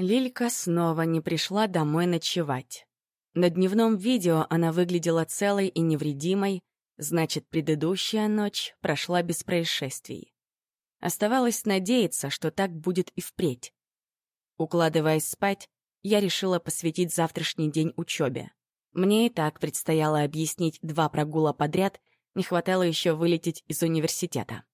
Лилька снова не пришла домой ночевать. На дневном видео она выглядела целой и невредимой, значит, предыдущая ночь прошла без происшествий. Оставалось надеяться, что так будет и впредь. Укладываясь спать, я решила посвятить завтрашний день учебе. Мне и так предстояло объяснить два прогула подряд, не хватало еще вылететь из университета.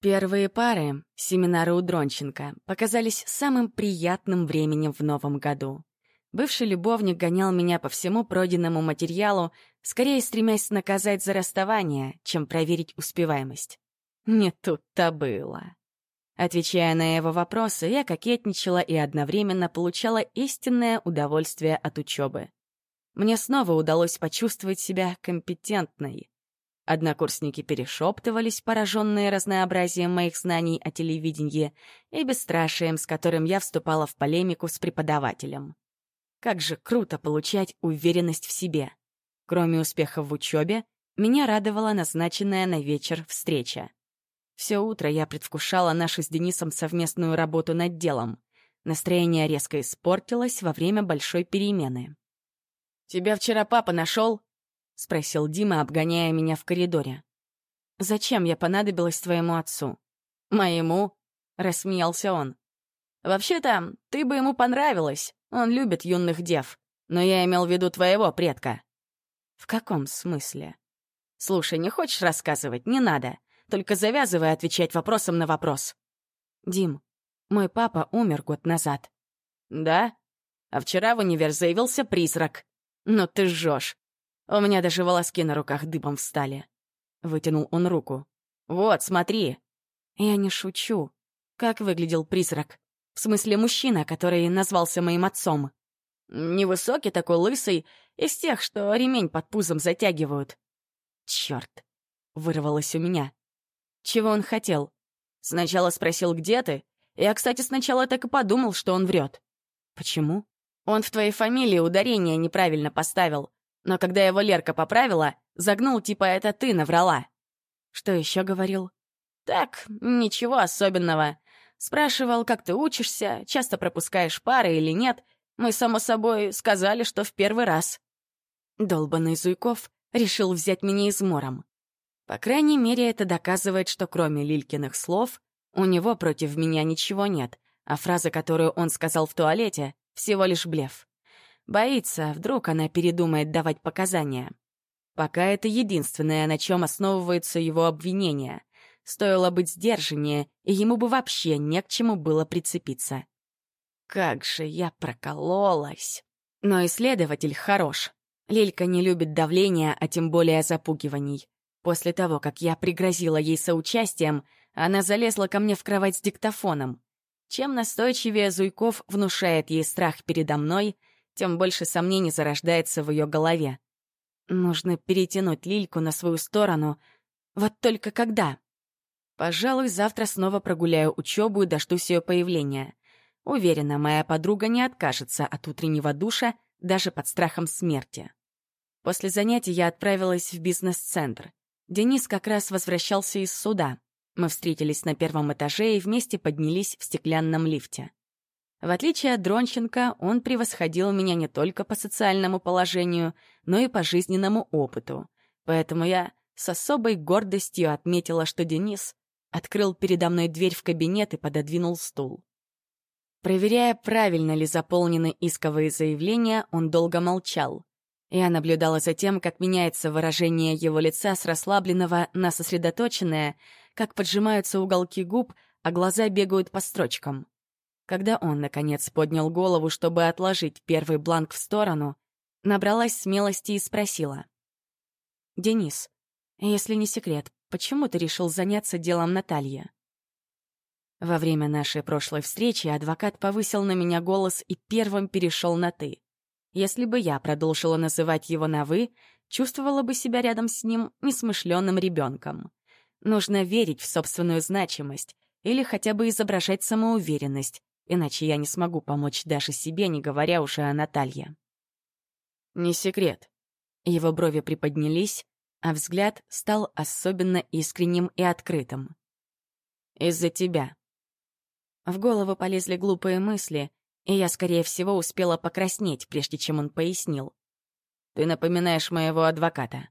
Первые пары, семинары у Дронченко, показались самым приятным временем в новом году. Бывший любовник гонял меня по всему пройденному материалу, скорее стремясь наказать за расставание, чем проверить успеваемость. Не тут-то было. Отвечая на его вопросы, я кокетничала и одновременно получала истинное удовольствие от учебы. Мне снова удалось почувствовать себя компетентной. Однокурсники перешептывались, пораженные разнообразием моих знаний о телевидении и бесстрашием, с которым я вступала в полемику с преподавателем. Как же круто получать уверенность в себе. Кроме успехов в учебе, меня радовала назначенная на вечер встреча. Все утро я предвкушала нашу с Денисом совместную работу над делом. Настроение резко испортилось во время большой перемены. «Тебя вчера папа нашел?» — спросил Дима, обгоняя меня в коридоре. «Зачем я понадобилась твоему отцу?» «Моему?» — рассмеялся он. «Вообще-то, ты бы ему понравилась. Он любит юных дев. Но я имел в виду твоего предка». «В каком смысле?» «Слушай, не хочешь рассказывать? Не надо. Только завязывай отвечать вопросом на вопрос». «Дим, мой папа умер год назад». «Да? А вчера в универ заявился призрак. Ну ты жжешь. У меня даже волоски на руках дыбом встали. Вытянул он руку. «Вот, смотри!» Я не шучу. Как выглядел призрак? В смысле, мужчина, который назвался моим отцом. Невысокий такой, лысый, из тех, что ремень под пузом затягивают. Черт! Вырвалось у меня. Чего он хотел? Сначала спросил, где ты? Я, кстати, сначала так и подумал, что он врет. Почему? Он в твоей фамилии ударение неправильно поставил. Но когда его Лерка поправила, загнул типа «это ты наврала». Что еще говорил? Так, ничего особенного. Спрашивал, как ты учишься, часто пропускаешь пары или нет. Мы, само собой, сказали, что в первый раз. Долбанный Зуйков решил взять меня измором. По крайней мере, это доказывает, что кроме Лилькиных слов, у него против меня ничего нет, а фраза, которую он сказал в туалете, всего лишь блеф. Боится, вдруг она передумает давать показания. Пока это единственное, на чем основываются его обвинения. Стоило быть сдержаннее, и ему бы вообще не к чему было прицепиться. Как же я прокололась. Но исследователь хорош. Лилька не любит давления, а тем более запугиваний. После того, как я пригрозила ей соучастием, она залезла ко мне в кровать с диктофоном. Чем настойчивее Зуйков внушает ей страх передо мной — тем больше сомнений зарождается в ее голове. Нужно перетянуть Лильку на свою сторону. Вот только когда? Пожалуй, завтра снова прогуляю учебу и дождусь ее появления. Уверена, моя подруга не откажется от утреннего душа даже под страхом смерти. После занятий я отправилась в бизнес-центр. Денис как раз возвращался из суда. Мы встретились на первом этаже и вместе поднялись в стеклянном лифте. В отличие от Дронченко, он превосходил меня не только по социальному положению, но и по жизненному опыту. Поэтому я с особой гордостью отметила, что Денис открыл передо мной дверь в кабинет и пододвинул стул. Проверяя, правильно ли заполнены исковые заявления, он долго молчал. Я наблюдала за тем, как меняется выражение его лица с расслабленного на сосредоточенное, как поджимаются уголки губ, а глаза бегают по строчкам. Когда он, наконец, поднял голову, чтобы отложить первый бланк в сторону, набралась смелости и спросила. «Денис, если не секрет, почему ты решил заняться делом Натальи?» Во время нашей прошлой встречи адвокат повысил на меня голос и первым перешел на «ты». Если бы я продолжила называть его на «вы», чувствовала бы себя рядом с ним несмышленным ребенком. Нужно верить в собственную значимость или хотя бы изображать самоуверенность, иначе я не смогу помочь даже себе, не говоря уже о Наталье. Не секрет. Его брови приподнялись, а взгляд стал особенно искренним и открытым. «Из-за тебя». В голову полезли глупые мысли, И я, скорее всего, успела покраснеть, прежде чем он пояснил. «Ты напоминаешь моего адвоката».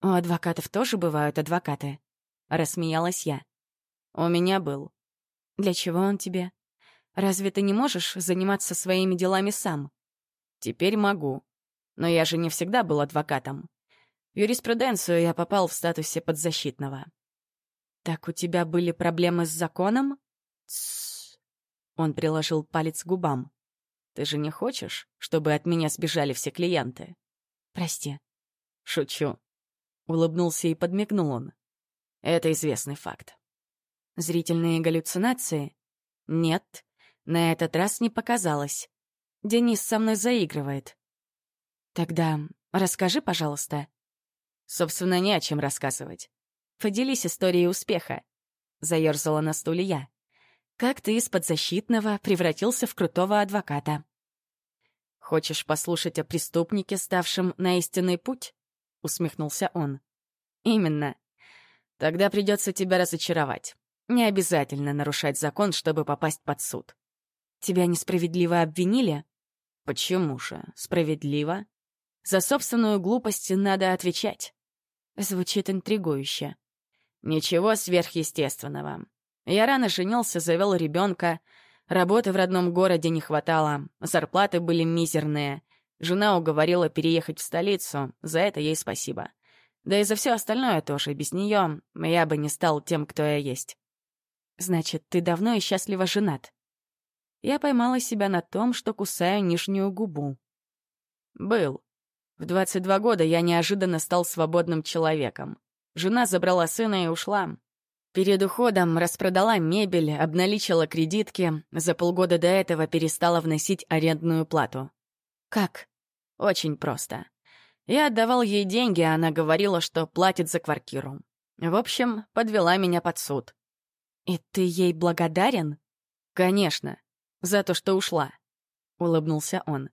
«У адвокатов тоже бывают адвокаты», — рассмеялась я. «У меня был». «Для чего он тебе? Разве ты не можешь заниматься своими делами сам?» «Теперь могу. Но я же не всегда был адвокатом. В юриспруденцию я попал в статусе подзащитного». «Так у тебя были проблемы с законом?» «Тссс». Он приложил палец к губам. «Ты же не хочешь, чтобы от меня сбежали все клиенты?» «Прости». «Шучу». Улыбнулся и подмигнул он. «Это известный факт». «Зрительные галлюцинации?» «Нет, на этот раз не показалось. Денис со мной заигрывает». «Тогда расскажи, пожалуйста». «Собственно, не о чем рассказывать. Поделись историей успеха», — заёрзала на стуле я. «Как ты из подзащитного превратился в крутого адвоката?» «Хочешь послушать о преступнике, ставшем на истинный путь?» — усмехнулся он. «Именно. Тогда придется тебя разочаровать. Не обязательно нарушать закон, чтобы попасть под суд. Тебя несправедливо обвинили? Почему же? Справедливо? За собственную глупость надо отвечать. Звучит интригующе. Ничего сверхъестественного. Я рано женился, завел ребенка. Работы в родном городе не хватало, зарплаты были мизерные. Жена уговорила переехать в столицу, за это ей спасибо. Да и за все остальное тоже, без нее я бы не стал тем, кто я есть. Значит, ты давно и счастливо женат. Я поймала себя на том, что кусаю нижнюю губу. Был. В 22 года я неожиданно стал свободным человеком. Жена забрала сына и ушла. Перед уходом распродала мебель, обналичила кредитки, за полгода до этого перестала вносить арендную плату. Как? Очень просто. Я отдавал ей деньги, а она говорила, что платит за квартиру. В общем, подвела меня под суд. «И ты ей благодарен?» «Конечно, за то, что ушла», — улыбнулся он.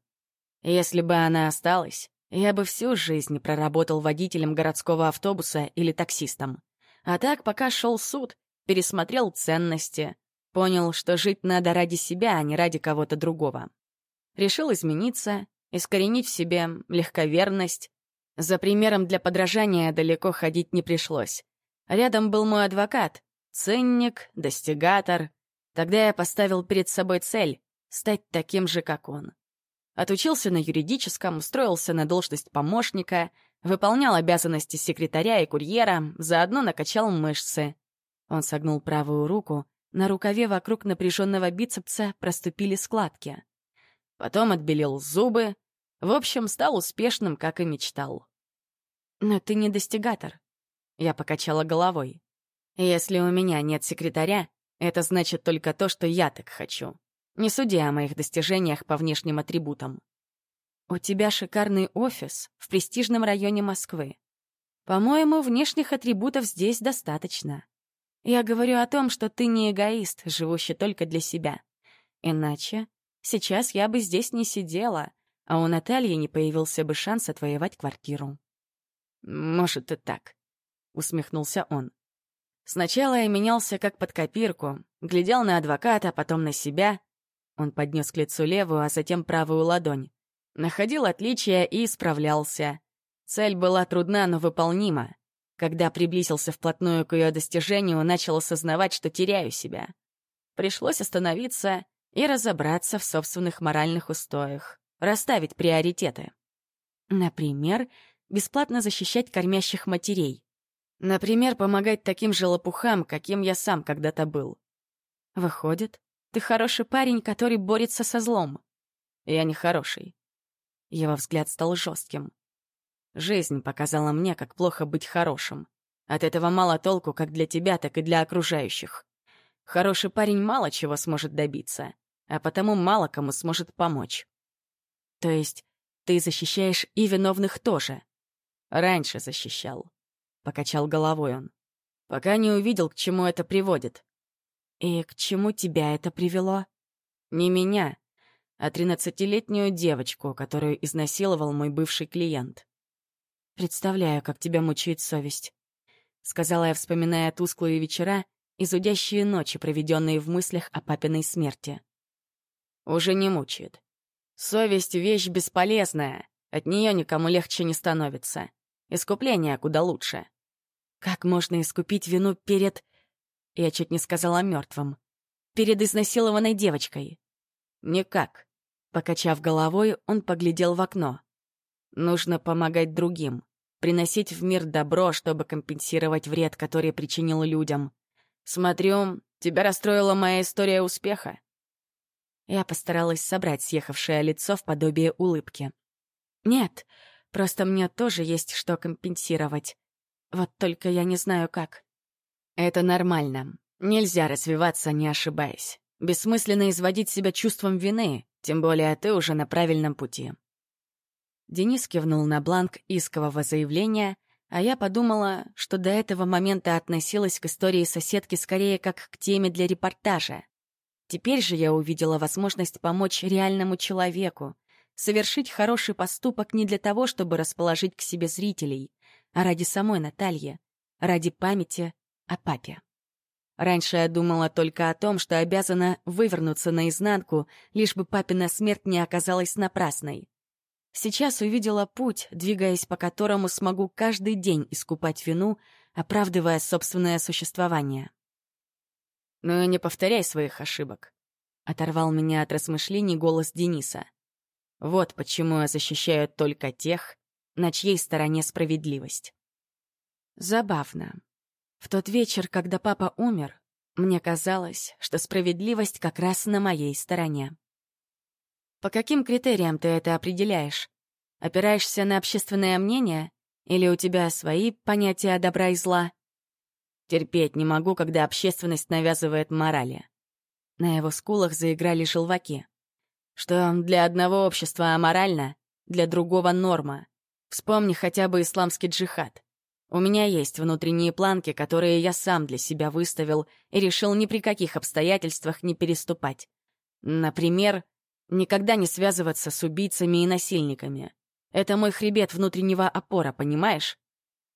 «Если бы она осталась, я бы всю жизнь проработал водителем городского автобуса или таксистом. А так, пока шел суд, пересмотрел ценности, понял, что жить надо ради себя, а не ради кого-то другого. Решил измениться, искоренить в себе легковерность. За примером для подражания далеко ходить не пришлось. Рядом был мой адвокат, ценник, достигатор. Тогда я поставил перед собой цель — стать таким же, как он. Отучился на юридическом, устроился на должность помощника, выполнял обязанности секретаря и курьера, заодно накачал мышцы. Он согнул правую руку, на рукаве вокруг напряженного бицепса проступили складки. Потом отбелил зубы. В общем, стал успешным, как и мечтал. «Но ты не достигатор», — я покачала головой. «Если у меня нет секретаря, это значит только то, что я так хочу. Не суди о моих достижениях по внешним атрибутам. У тебя шикарный офис в престижном районе Москвы. По-моему, внешних атрибутов здесь достаточно. Я говорю о том, что ты не эгоист, живущий только для себя. Иначе сейчас я бы здесь не сидела, а у Натальи не появился бы шанс отвоевать квартиру. «Может, и так», — усмехнулся он. «Сначала я менялся как под копирку, глядел на адвоката, потом на себя, он поднес к лицу левую, а затем правую ладонь. Находил отличия и исправлялся. Цель была трудна, но выполнима. Когда приблизился вплотную к ее достижению, начал осознавать, что теряю себя. Пришлось остановиться и разобраться в собственных моральных устоях, расставить приоритеты. Например, бесплатно защищать кормящих матерей. Например, помогать таким же лопухам, каким я сам когда-то был. Выходит, ты хороший парень, который борется со злом. Я не хороший. Его взгляд стал жестким. Жизнь показала мне, как плохо быть хорошим. От этого мало толку как для тебя, так и для окружающих. Хороший парень мало чего сможет добиться, а потому мало кому сможет помочь. То есть ты защищаешь и виновных тоже? Раньше защищал. Покачал головой он. Пока не увидел, к чему это приводит. «И к чему тебя это привело?» «Не меня, а тринадцатилетнюю девочку, которую изнасиловал мой бывший клиент». «Представляю, как тебя мучает совесть», — сказала я, вспоминая тусклые вечера и зудящие ночи, проведенные в мыслях о папиной смерти. Уже не мучает. Совесть — вещь бесполезная, от нее никому легче не становится. Искупление куда лучше. Как можно искупить вину перед... Я чуть не сказала мертвым. Перед изнасилованной девочкой. Никак. Покачав головой, он поглядел в окно. Нужно помогать другим, приносить в мир добро, чтобы компенсировать вред, который причинил людям. Смотрю, тебя расстроила моя история успеха. Я постаралась собрать съехавшее лицо в подобие улыбки. Нет, просто мне тоже есть что компенсировать. Вот только я не знаю как. Это нормально. Нельзя развиваться, не ошибаясь. Бессмысленно изводить себя чувством вины, тем более ты уже на правильном пути. Денис кивнул на бланк искового заявления, а я подумала, что до этого момента относилась к истории соседки скорее как к теме для репортажа. Теперь же я увидела возможность помочь реальному человеку, совершить хороший поступок не для того, чтобы расположить к себе зрителей, а ради самой Натальи, ради памяти о папе. Раньше я думала только о том, что обязана вывернуться наизнанку, лишь бы папина смерть не оказалась напрасной. Сейчас увидела путь, двигаясь по которому смогу каждый день искупать вину, оправдывая собственное существование. «Ну и не повторяй своих ошибок», — оторвал меня от размышлений голос Дениса. «Вот почему я защищаю только тех, на чьей стороне справедливость». Забавно. В тот вечер, когда папа умер, мне казалось, что справедливость как раз на моей стороне. По каким критериям ты это определяешь? Опираешься на общественное мнение? Или у тебя свои понятия добра и зла? Терпеть не могу, когда общественность навязывает морали. На его скулах заиграли желваки. Что для одного общества аморально, для другого — норма. Вспомни хотя бы исламский джихад. У меня есть внутренние планки, которые я сам для себя выставил и решил ни при каких обстоятельствах не переступать. Например, Никогда не связываться с убийцами и насильниками. Это мой хребет внутреннего опора, понимаешь?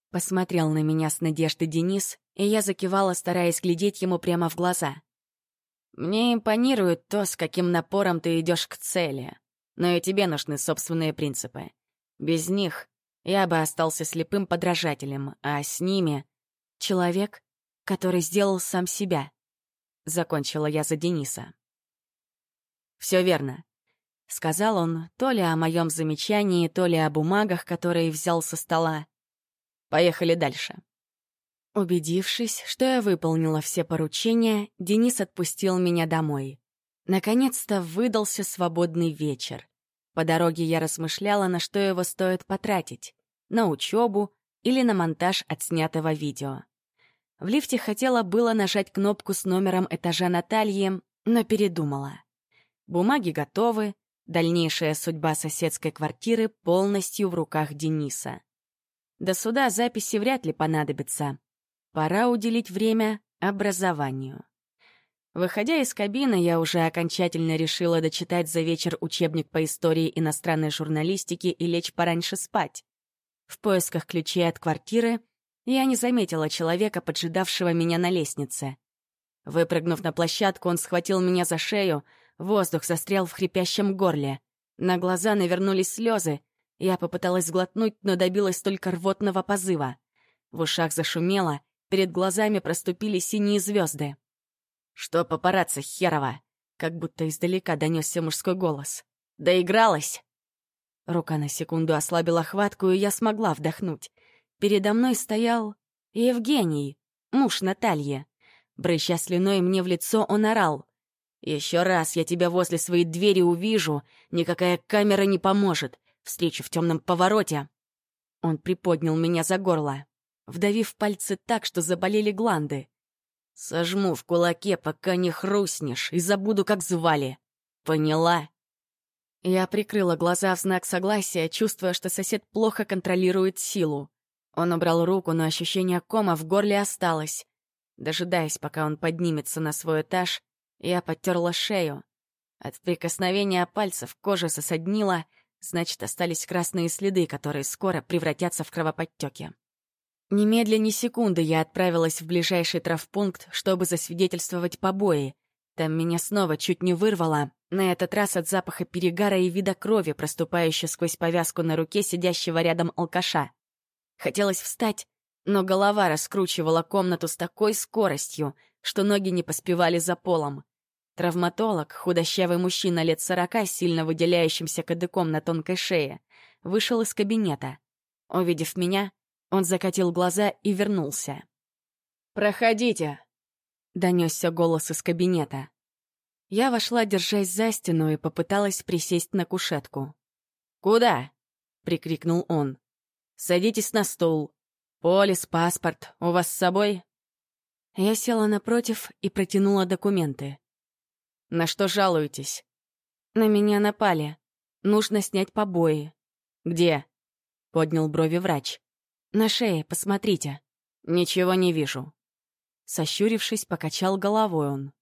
Посмотрел на меня с надеждой Денис, и я закивала, стараясь глядеть ему прямо в глаза. Мне импонирует то, с каким напором ты идешь к цели. Но и тебе нужны собственные принципы. Без них я бы остался слепым подражателем, а с ними — человек, который сделал сам себя. Закончила я за Дениса. Все верно. — сказал он, то ли о моем замечании, то ли о бумагах, которые взял со стола. «Поехали дальше». Убедившись, что я выполнила все поручения, Денис отпустил меня домой. Наконец-то выдался свободный вечер. По дороге я размышляла, на что его стоит потратить — на учебу или на монтаж отснятого видео. В лифте хотела было нажать кнопку с номером этажа Натальи, но передумала. Бумаги готовы, Дальнейшая судьба соседской квартиры полностью в руках Дениса. До суда записи вряд ли понадобятся. Пора уделить время образованию. Выходя из кабины, я уже окончательно решила дочитать за вечер учебник по истории иностранной журналистики и лечь пораньше спать. В поисках ключей от квартиры я не заметила человека, поджидавшего меня на лестнице. Выпрыгнув на площадку, он схватил меня за шею, Воздух застрял в хрипящем горле. На глаза навернулись слезы. Я попыталась сглотнуть, но добилась только рвотного позыва. В ушах зашумело, перед глазами проступили синие звезды. «Что папарацци, херова?» Как будто издалека донесся мужской голос. «Доигралась!» Рука на секунду ослабила хватку, и я смогла вдохнуть. Передо мной стоял Евгений, муж Натальи. Брыща слюной мне в лицо, он орал. Еще раз я тебя возле своей двери увижу, никакая камера не поможет. Встречу в темном повороте. Он приподнял меня за горло, вдавив пальцы так, что заболели гланды. Сожму в кулаке, пока не хрустнешь, и забуду, как звали. Поняла? Я прикрыла глаза в знак согласия, чувствуя, что сосед плохо контролирует силу. Он убрал руку, но ощущение кома в горле осталось. Дожидаясь, пока он поднимется на свой этаж, я подтерла шею. От прикосновения пальцев кожа сосоднила, значит, остались красные следы, которые скоро превратятся в кровоподтеки. Немедленно ни секунды я отправилась в ближайший травпункт, чтобы засвидетельствовать побои. Там меня снова чуть не вырвало, На этот раз от запаха перегара и вида крови, проступающей сквозь повязку на руке сидящего рядом алкаша. Хотелось встать, но голова раскручивала комнату с такой скоростью, что ноги не поспевали за полом. Травматолог, худощавый мужчина лет сорока, сильно выделяющимся кадыком на тонкой шее, вышел из кабинета. Увидев меня, он закатил глаза и вернулся. «Проходите!» — донесся голос из кабинета. Я вошла, держась за стену, и попыталась присесть на кушетку. «Куда?» — прикрикнул он. «Садитесь на стул. Полис, паспорт. У вас с собой?» Я села напротив и протянула документы. «На что жалуетесь?» «На меня напали. Нужно снять побои». «Где?» — поднял брови врач. «На шее, посмотрите». «Ничего не вижу». Сощурившись, покачал головой он.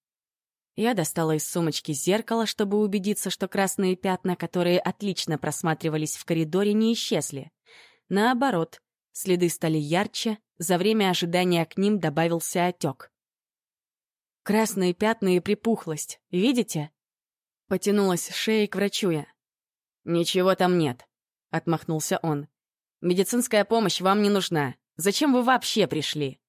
Я достала из сумочки зеркало, чтобы убедиться, что красные пятна, которые отлично просматривались в коридоре, не исчезли. Наоборот, следы стали ярче, за время ожидания к ним добавился отек. Красные пятна и припухлость, видите? Потянулась шеей к врачу я. «Ничего там нет», — отмахнулся он. «Медицинская помощь вам не нужна. Зачем вы вообще пришли?»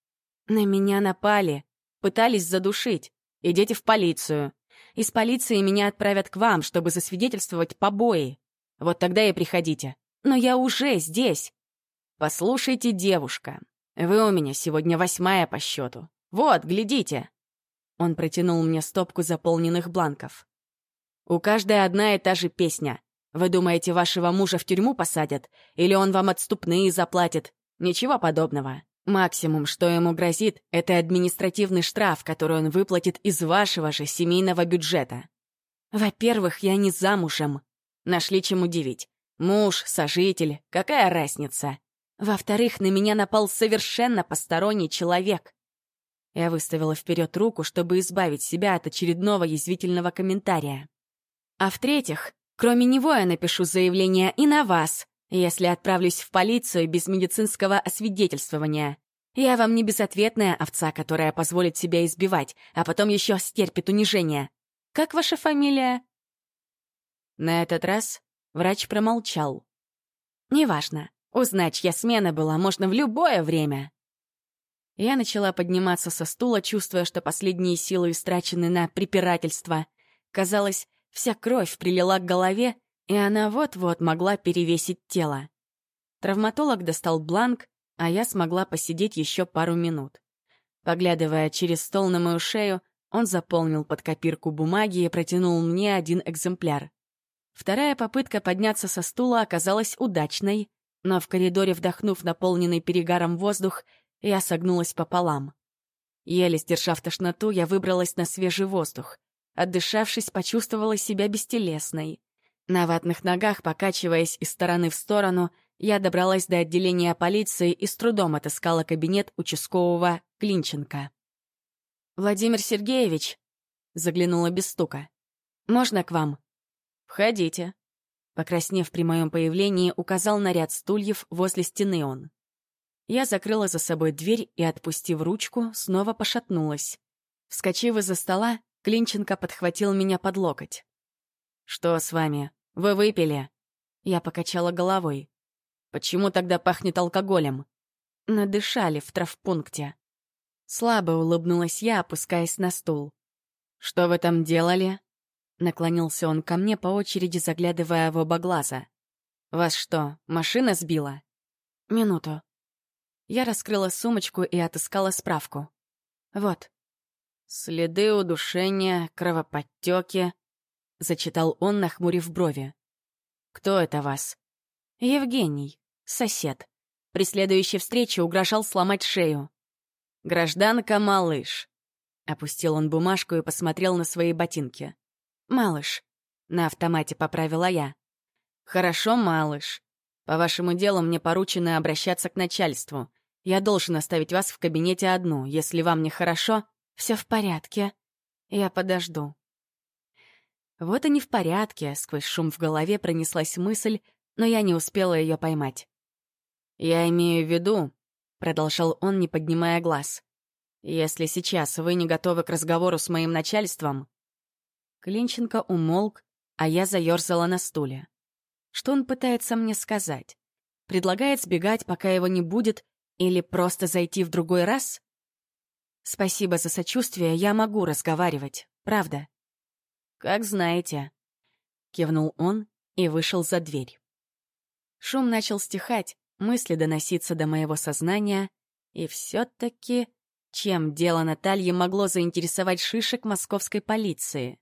«На меня напали. Пытались задушить. Идите в полицию. Из полиции меня отправят к вам, чтобы засвидетельствовать побои. Вот тогда и приходите. Но я уже здесь. Послушайте, девушка, вы у меня сегодня восьмая по счету. Вот, глядите. Он протянул мне стопку заполненных бланков. «У каждой одна и та же песня. Вы думаете, вашего мужа в тюрьму посадят? Или он вам отступные заплатит? Ничего подобного. Максимум, что ему грозит, это административный штраф, который он выплатит из вашего же семейного бюджета. Во-первых, я не замужем. Нашли чем удивить. Муж, сожитель, какая разница? Во-вторых, на меня напал совершенно посторонний человек. Я выставила вперед руку, чтобы избавить себя от очередного язвительного комментария. А в-третьих, кроме него я напишу заявление и на вас, если отправлюсь в полицию без медицинского освидетельствования. Я вам не безответная овца, которая позволит себя избивать, а потом еще стерпит унижение. Как ваша фамилия?» На этот раз врач промолчал. «Неважно. Узнать, чья смена была, можно в любое время». Я начала подниматься со стула, чувствуя, что последние силы истрачены на препирательство. Казалось, вся кровь прилила к голове, и она вот-вот могла перевесить тело. Травматолог достал бланк, а я смогла посидеть еще пару минут. Поглядывая через стол на мою шею, он заполнил под копирку бумаги и протянул мне один экземпляр. Вторая попытка подняться со стула оказалась удачной, но в коридоре, вдохнув наполненный перегаром воздух, я согнулась пополам. Еле сдержав тошноту, я выбралась на свежий воздух. Отдышавшись, почувствовала себя бестелесной. На ватных ногах, покачиваясь из стороны в сторону, я добралась до отделения полиции и с трудом отыскала кабинет участкового Клинченко. «Владимир Сергеевич», — заглянула без стука, — «можно к вам?» «Входите», — покраснев при моем появлении, указал на ряд стульев возле стены он. Я закрыла за собой дверь и, отпустив ручку, снова пошатнулась. Вскочив из-за стола, Клинченко подхватил меня под локоть. «Что с вами? Вы выпили?» Я покачала головой. «Почему тогда пахнет алкоголем?» «Надышали в травпункте». Слабо улыбнулась я, опускаясь на стул. «Что вы там делали?» Наклонился он ко мне по очереди, заглядывая в оба глаза. «Вас что, машина сбила?» «Минуту», я раскрыла сумочку и отыскала справку. Вот. «Следы удушения, кровоподтеки», — зачитал он, нахмурив брови. «Кто это вас?» «Евгений, сосед. При следующей встрече угрожал сломать шею». «Гражданка Малыш», — опустил он бумажку и посмотрел на свои ботинки. «Малыш», — на автомате поправила я. «Хорошо, Малыш. По вашему делу мне поручено обращаться к начальству. Я должен оставить вас в кабинете одну. Если вам нехорошо, все в порядке. Я подожду. Вот и не в порядке, сквозь шум в голове пронеслась мысль, но я не успела ее поймать. «Я имею в виду», — продолжал он, не поднимая глаз, «если сейчас вы не готовы к разговору с моим начальством...» Клинченко умолк, а я заёрзала на стуле. Что он пытается мне сказать? Предлагает сбегать, пока его не будет, или просто зайти в другой раз? Спасибо за сочувствие, я могу разговаривать, правда. Как знаете. Кивнул он и вышел за дверь. Шум начал стихать, мысли доноситься до моего сознания, и все-таки чем дело Натальи могло заинтересовать шишек московской полиции?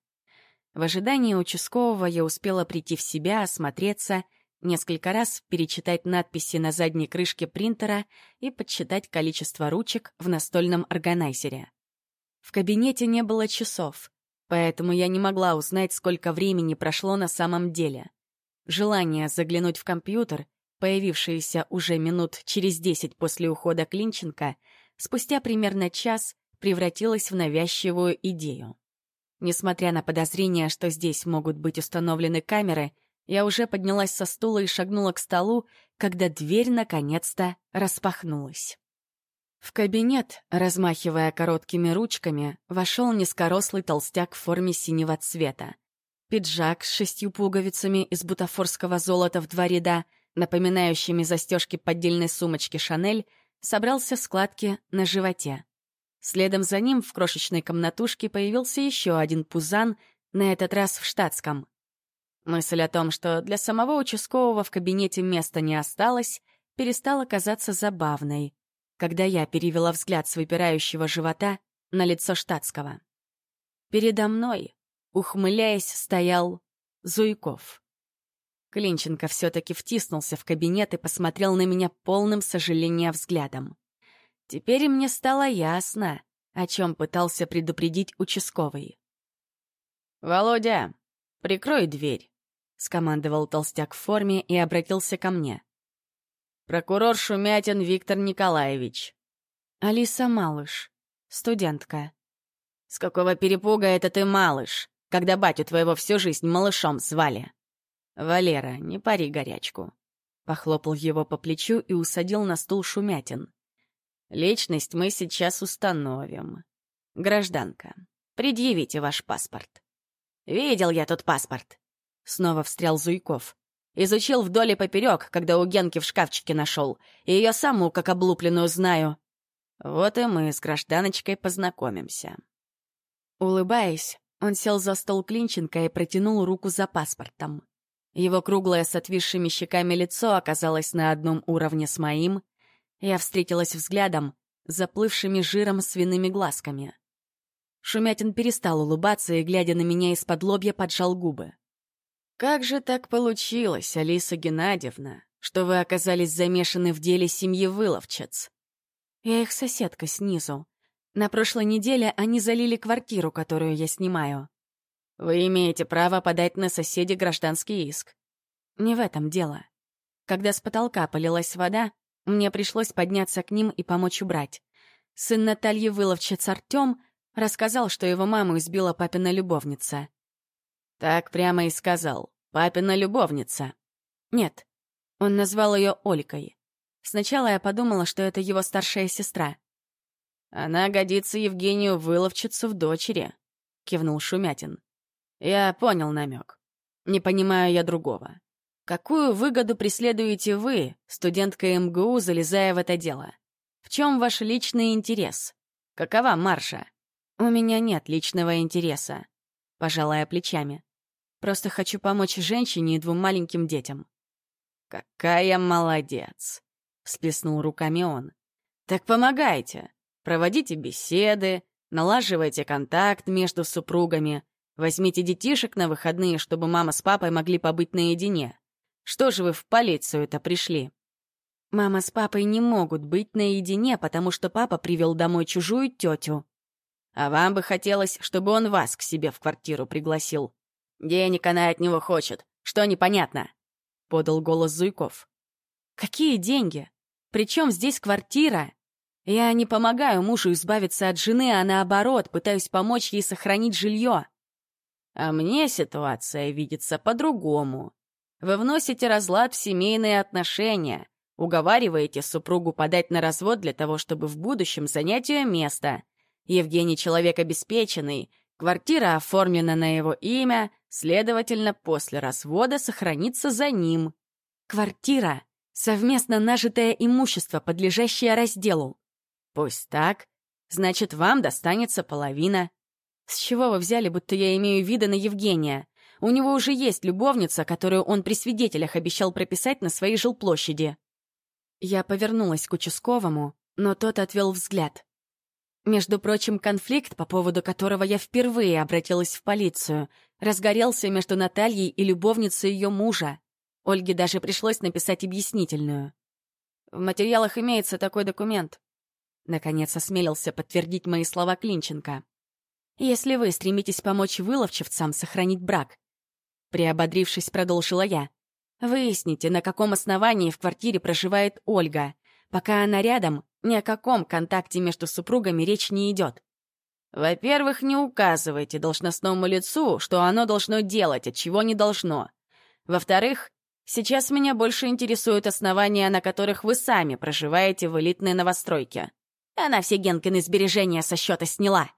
В ожидании участкового я успела прийти в себя, осмотреться, несколько раз перечитать надписи на задней крышке принтера и подсчитать количество ручек в настольном органайзере. В кабинете не было часов, поэтому я не могла узнать, сколько времени прошло на самом деле. Желание заглянуть в компьютер, появившееся уже минут через десять после ухода Клинченко, спустя примерно час превратилось в навязчивую идею. Несмотря на подозрения, что здесь могут быть установлены камеры, я уже поднялась со стула и шагнула к столу, когда дверь наконец-то распахнулась. В кабинет, размахивая короткими ручками, вошел низкорослый толстяк в форме синего цвета. Пиджак с шестью пуговицами из бутафорского золота в два ряда, напоминающими застежки поддельной сумочки «Шанель», собрался в складке на животе. Следом за ним в крошечной комнатушке появился еще один пузан, на этот раз в штатском. Мысль о том, что для самого участкового в кабинете места не осталось, перестала казаться забавной, когда я перевела взгляд с выпирающего живота на лицо штатского. Передо мной, ухмыляясь, стоял Зуйков. Клинченко все-таки втиснулся в кабинет и посмотрел на меня полным сожаления взглядом. Теперь мне стало ясно, о чем пытался предупредить участковый. «Володя, прикрой дверь», — скомандовал толстяк в форме и обратился ко мне. «Прокурор Шумятин Виктор Николаевич». «Алиса Малыш, студентка». «С какого перепуга это ты малыш, когда батю твоего всю жизнь малышом звали?» «Валера, не пари горячку», — похлопал его по плечу и усадил на стул Шумятин. Личность мы сейчас установим. Гражданка, предъявите ваш паспорт. Видел я тот паспорт. Снова встрял Зуйков. Изучил вдоль и поперек, когда у Генки в шкафчике нашел, и ее саму, как облупленную, знаю. Вот и мы с гражданочкой познакомимся. Улыбаясь, он сел за стол Клинченко и протянул руку за паспортом. Его круглое с отвисшими щеками лицо оказалось на одном уровне с моим — я встретилась взглядом заплывшими жиром свиными глазками. Шумятин перестал улыбаться и, глядя на меня из-под лобья, поджал губы. «Как же так получилось, Алиса Геннадьевна, что вы оказались замешаны в деле семьи Выловчец?» «Я их соседка снизу. На прошлой неделе они залили квартиру, которую я снимаю. Вы имеете право подать на соседей гражданский иск. Не в этом дело. Когда с потолка полилась вода, мне пришлось подняться к ним и помочь убрать. Сын Натальи Выловчец Артем рассказал, что его маму избила папина любовница. Так прямо и сказал. Папина любовница. Нет, он назвал ее Олькой. Сначала я подумала, что это его старшая сестра. «Она годится Евгению Выловчицу в дочери», — кивнул Шумятин. «Я понял намек. Не понимаю я другого. Какую выгоду преследуете вы, студентка МГУ, залезая в это дело? В чем ваш личный интерес? Какова марша? У меня нет личного интереса, пожалая плечами. Просто хочу помочь женщине и двум маленьким детям. Какая молодец, всплеснул руками он. Так помогайте, проводите беседы, налаживайте контакт между супругами, возьмите детишек на выходные, чтобы мама с папой могли побыть наедине. Что же вы в полицию-то пришли?» «Мама с папой не могут быть наедине, потому что папа привел домой чужую тетю. А вам бы хотелось, чтобы он вас к себе в квартиру пригласил. Денег она от него хочет. Что непонятно?» — подал голос Зуйков. «Какие деньги? Причем здесь квартира? Я не помогаю мужу избавиться от жены, а наоборот, пытаюсь помочь ей сохранить жилье. А мне ситуация видится по-другому. Вы вносите разлад в семейные отношения, уговариваете супругу подать на развод для того, чтобы в будущем занять ее место. Евгений человек обеспеченный, Квартира оформлена на его имя, следовательно, после развода сохранится за ним. Квартира — совместно нажитое имущество, подлежащее разделу. Пусть так. Значит, вам достанется половина. С чего вы взяли, будто я имею виды на Евгения? У него уже есть любовница, которую он при свидетелях обещал прописать на своей жилплощади. Я повернулась к участковому, но тот отвел взгляд. Между прочим, конфликт, по поводу которого я впервые обратилась в полицию, разгорелся между Натальей и любовницей ее мужа. Ольге даже пришлось написать объяснительную. В материалах имеется такой документ. Наконец осмелился подтвердить мои слова Клинченко. «Если вы стремитесь помочь выловчевцам сохранить брак», приободрившись, продолжила я, «выясните, на каком основании в квартире проживает Ольга. Пока она рядом, ни о каком контакте между супругами речь не идет. Во-первых, не указывайте должностному лицу, что оно должно делать, от чего не должно. Во-вторых, сейчас меня больше интересуют основания, на которых вы сами проживаете в элитной новостройке. Она все Генкины сбережения со счета сняла.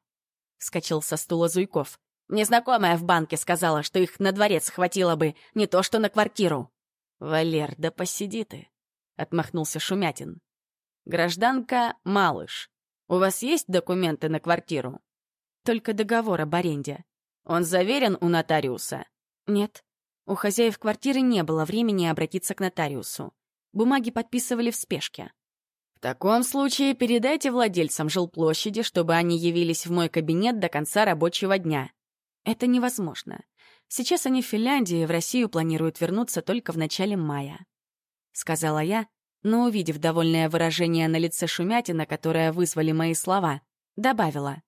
Вскочил со стула Зуйков. Мне знакомая в банке сказала, что их на дворец хватило бы, не то что на квартиру. «Валер, да посиди ты», — отмахнулся Шумятин. «Гражданка Малыш, у вас есть документы на квартиру?» «Только договор об аренде». «Он заверен у нотариуса?» «Нет. У хозяев квартиры не было времени обратиться к нотариусу. Бумаги подписывали в спешке». «В таком случае передайте владельцам жилплощади, чтобы они явились в мой кабинет до конца рабочего дня». «Это невозможно. Сейчас они в Финляндии, в Россию планируют вернуться только в начале мая», — сказала я, но, увидев довольное выражение на лице Шумятина, которое вызвали мои слова, добавила.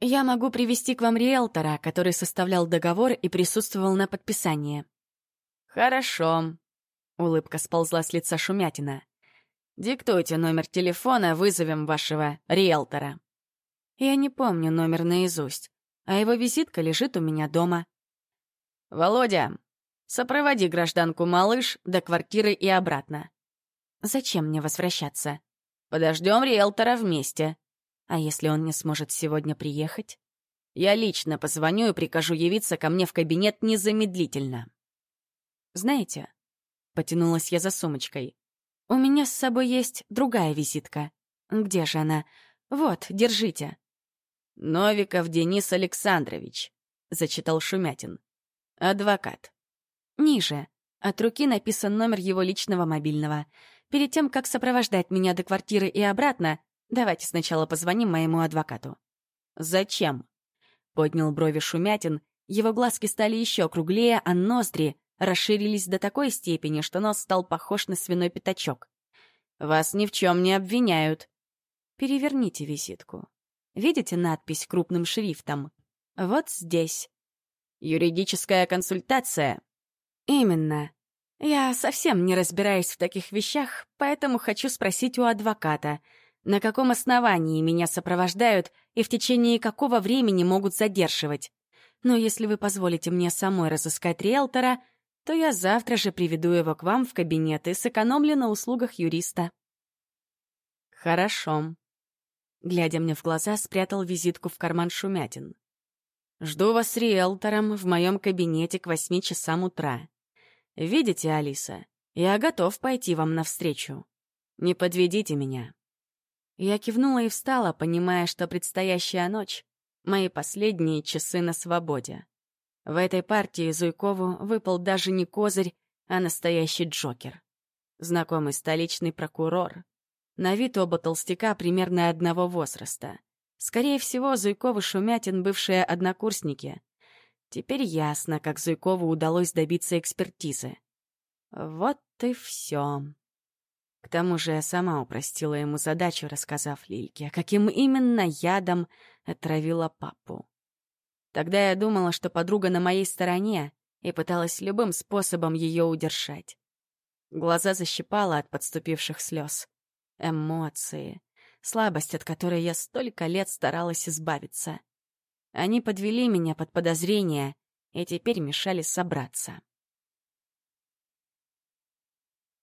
«Я могу привести к вам риэлтора, который составлял договор и присутствовал на подписании». «Хорошо», — улыбка сползла с лица Шумятина. «Диктуйте номер телефона, вызовем вашего риэлтора». Я не помню номер наизусть, а его визитка лежит у меня дома. «Володя, сопроводи гражданку Малыш до квартиры и обратно. Зачем мне возвращаться? Подождем риэлтора вместе. А если он не сможет сегодня приехать? Я лично позвоню и прикажу явиться ко мне в кабинет незамедлительно. Знаете, потянулась я за сумочкой. У меня с собой есть другая визитка. Где же она? Вот, держите. Новиков Денис Александрович, зачитал Шумятин. Адвокат. Ниже. От руки написан номер его личного мобильного. Перед тем, как сопровождать меня до квартиры и обратно, давайте сначала позвоним моему адвокату». «Зачем?» — поднял брови Шумятин. Его глазки стали еще круглее, а ноздри расширились до такой степени, что нос стал похож на свиной пятачок. «Вас ни в чем не обвиняют». «Переверните визитку. Видите надпись крупным шрифтом? Вот здесь». «Юридическая консультация». «Именно. Я совсем не разбираюсь в таких вещах, поэтому хочу спросить у адвоката, на каком основании меня сопровождают и в течение какого времени могут задерживать. Но если вы позволите мне самой разыскать риэлтора, то я завтра же приведу его к вам в кабинет и сэкономлю на услугах юриста. Хорошо. Глядя мне в глаза, спрятал визитку в карман Шумятин. Жду вас с риэлтором в моем кабинете к восьми часам утра. Видите, Алиса, я готов пойти вам навстречу. Не подведите меня». Я кивнула и встала, понимая, что предстоящая ночь — мои последние часы на свободе. В этой партии Зуйкову выпал даже не козырь, а настоящий Джокер. Знакомый столичный прокурор. На вид оба толстяка примерно одного возраста. Скорее всего, Зуйков и Шумятин — бывшие однокурсники. Теперь ясно, как Зуйкову удалось добиться экспертизы. Вот и все. К тому же я сама упростила ему задачу, рассказав Лильке, каким именно ядом отравила папу. Тогда я думала, что подруга на моей стороне, и пыталась любым способом ее удержать. Глаза защипала от подступивших слез. Эмоции. Слабость, от которой я столько лет старалась избавиться. Они подвели меня под подозрение и теперь мешали собраться.